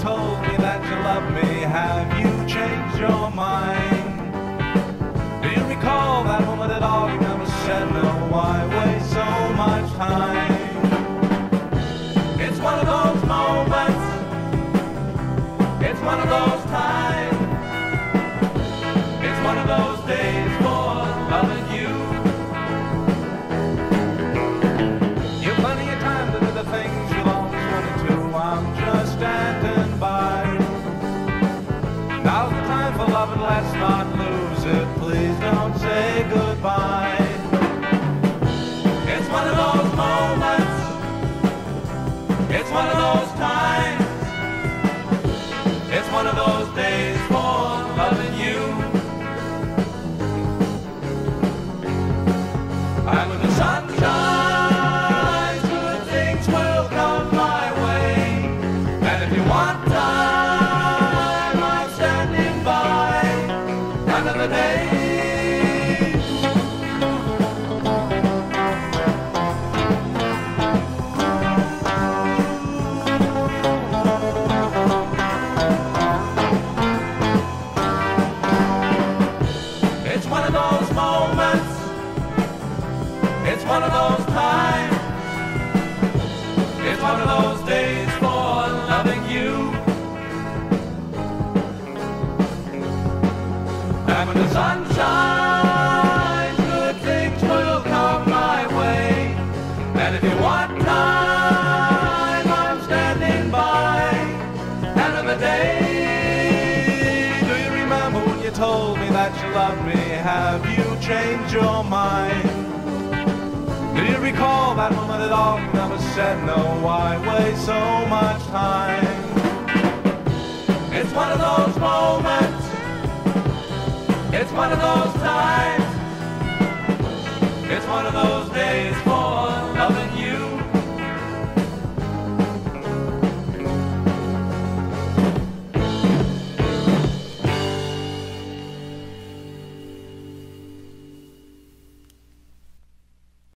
told me that you love me? Have you changed your mind? Do you recall that moment at all? You never said no. Why waste so much time? It's one of those moments. It's one of those times. It's one of those days those times. It's one of those days for loving you. And one of those times. It's one of those days for loving you. And when the sun shines, good things will come my way. And if you want time, I'm standing by. End of the day. Do you remember when you told me that you loved me? Have you changed your mind? Recall that moment at all? Never said no. Why waste so much time? It's one of those moments. It's one of those times.